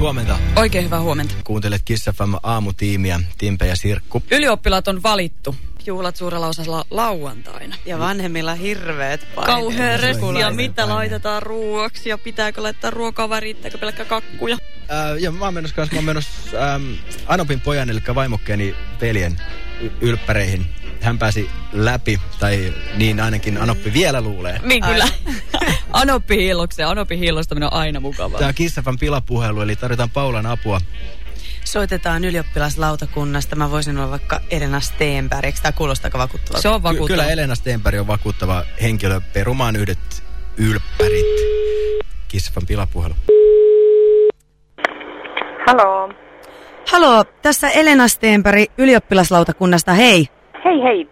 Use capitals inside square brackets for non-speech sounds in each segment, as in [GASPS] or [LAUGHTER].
Huomenta. Oikein hyvää huomenta. Kuuntelet Kiss FM aamutiimiä, Timpe ja Sirkku. Ylioppilaat on valittu. Juhlat suurella osalla lauantaina. Ja vanhemmilla hirveet paineet. Kauhea ja mitä paineet. laitetaan ruoaksi ja pitääkö laittaa ruokaa vai riittääkö pelkkä kakkuja. Ää, ja mä oon menossa kanssa, mä oon menossa ähm, Anopin pojan, eli vaimokkeeni veljen y- ylppäreihin. Hän pääsi läpi, tai niin ainakin Anoppi vielä luulee. Niin kyllä. Anoppi hiillokseen. Anoppi hiillostaminen on aina mukavaa. Tämä on Kiss FM pilapuhelu, eli tarvitaan Paulan apua. Soitetaan ylioppilaslautakunnasta. Mä voisin olla vaikka Elena Stenberg. Eikö tää kuulostaa aika vakuuttavalta? Se on Ky- vakuuttava. kyllä Elena Stenberg on vakuuttava henkilö perumaan yhdet ylppärit. Kiss FM pilapuhelu. Haloo. Haloo, tässä Elena Stenberg ylioppilaslautakunnasta. Hei, Hei hei.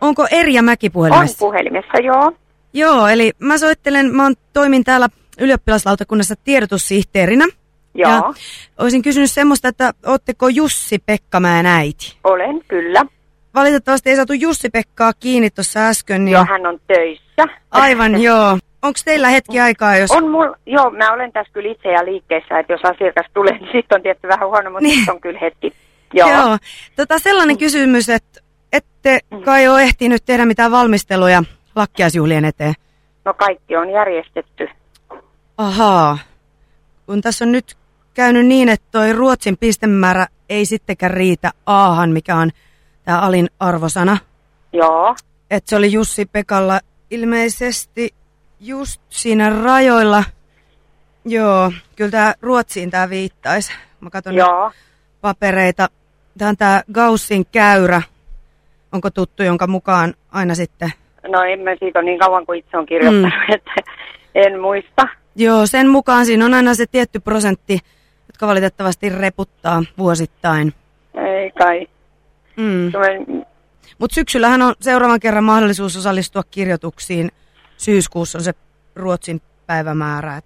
onko Erja Mäki On puhelimessa? puhelimessa, joo. Joo, eli mä soittelen, mä oon, toimin täällä ylioppilaslautakunnassa tiedotussihteerinä. Joo, Ja olisin kysynyt semmoista, että ootteko Jussi Pekkamäen äiti? olen kyllä. Valitettavasti ei saatu Jussi Pekkaa kiinni tuossa äsken. Niin... Joo, hän on töissä. Aivan, [LAUGHS] joo. Onko teillä hetki aikaa, jos... On mul, joo, mä olen tässä kyllä itse ja liikkeessä, että jos asiakas tulee, [LAUGHS] niin sitten on tietty vähän huono, mutta Niin. niin. on kyllä hetki. Joo. Joo. Tota, sellainen kysymys, että ette kai ole ehtinyt tehdä mitään valmisteluja lakkiaisjuhlien eteen. No kaikki on järjestetty. Ahaa. Kun tässä on nyt käynyt niin, että toi Ruotsin pistemäärä ei sittenkään riitä aahan, mikä on tämä alin arvosana. Joo, Että se oli Jussi Pekalla ilmeisesti just siinä rajoilla. Joo, kyllä tämä Ruotsiin tämä viittaisi. Mä katson joo. papereita. Tämä on tämä Gaussin käyrä. Onko tuttu, jonka mukaan aina sitten... No en mä siitä ole niin kauan kuin itse on kirjoittanut, mm. että en muista. Joo, sen mukaan siinä on aina se tietty prosentti, jotka valitettavasti reputtaa vuosittain. Ei kai. Mm. Tulen- Mutta syksyllähän on seuraavan kerran mahdollisuus osallistua kirjoituksiin. Syyskuussa on se Ruotsin päivämäärä.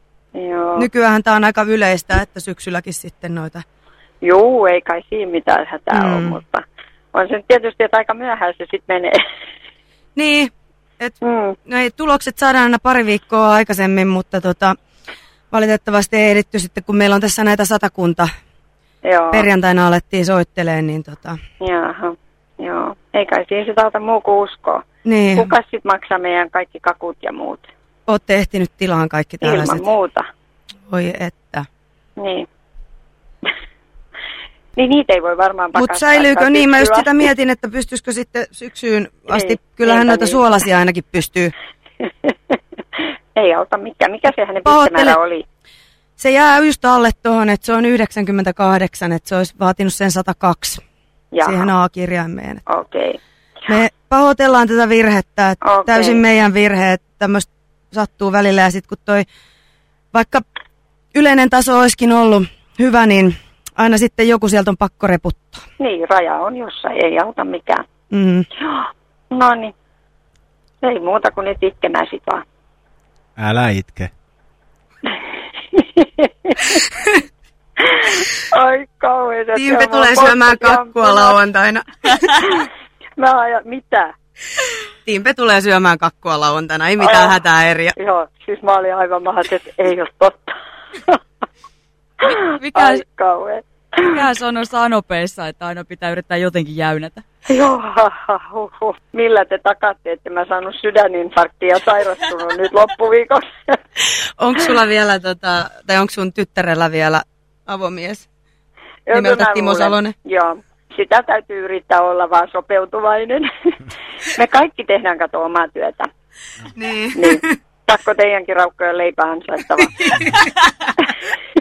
Joo. Nykyään tämä on aika yleistä, että syksylläkin sitten noita... Juu, ei kai siinä mitään hätää mm. ole, mutta on se tietysti, että aika myöhään se sitten menee. Niin, että Mm. no ei, tulokset saadaan aina pari viikkoa aikaisemmin, mutta tota, valitettavasti ei ehditty sitten, kun meillä on tässä näitä satakunta. Joo. Perjantaina alettiin soitteleen, niin tota, Jaha, joo. Ei kai siinä sitä auta muu kuin uskoa. niin, Kuka sitten maksaa meidän kaikki kakut ja muut? ootte ehtinyt tilaan kaikki tällaiset. Ilman muuta. Oi että. Niin. Niin niitä ei voi varmaan Mutta pakastaa. säilyykö kai niin? Mä just sitä mietin, että pystyisikö sitten syksyyn asti. Ei, Kyllähän niinpä noita niin. suolasia ainakin pystyy. [LAUGHS] ei auta mikään. Mikä se hänen pistemäärä oli? Se jää just alle tuohon, että se on 98, että se olisi vaatinut sen 102 Jaha, siihen A-kirjaimeen. okei. Okay. Me pahoitellaan tätä virhettä, että Okei. täysin meidän virhe, että tämmöistä sattuu välillä. Ja sitten kun toi, vaikka yleinen taso olisikin ollut hyvä, niin aina sitten joku sieltä on pakko reputtaa. Niin, raja on jossain, ei auta mikään. Mm. [GASPS] No niin. Ei muuta kuin nyt itkemään sit vaan. Älä itke. [LAUGHS] Ai kauheeta. Timpe on tulee syömään kakkua lauantaina. [LAUGHS] Mä ajan, mitä? Timpe tulee syömään kakkua lauantaina, ei mitään Ai. hätää eriä. Joo, siis mä olin aivan mahdollisesti, että ei ole totta. [LAUGHS] mikä-. Mikä se on noissa anopeissa, että aina pitää yrittää jotenkin jäynätä? Joo, ha, ha, huh, huh. Millä te takatte, että mä saanut sydäninfarktia ja sairastunut nyt loppuviikossa? Onko sulla vielä, tota, tai onko sun tyttärellä vielä avomies? Joo, Nimeltä Timo Salonen. Joo, sitä täytyy yrittää olla vaan sopeutuvainen. Me kaikki tehdään kato omaa työtä. Niin. Niin, pakko teidänkin raukkojen leipää ansaittava. [LAUGHS]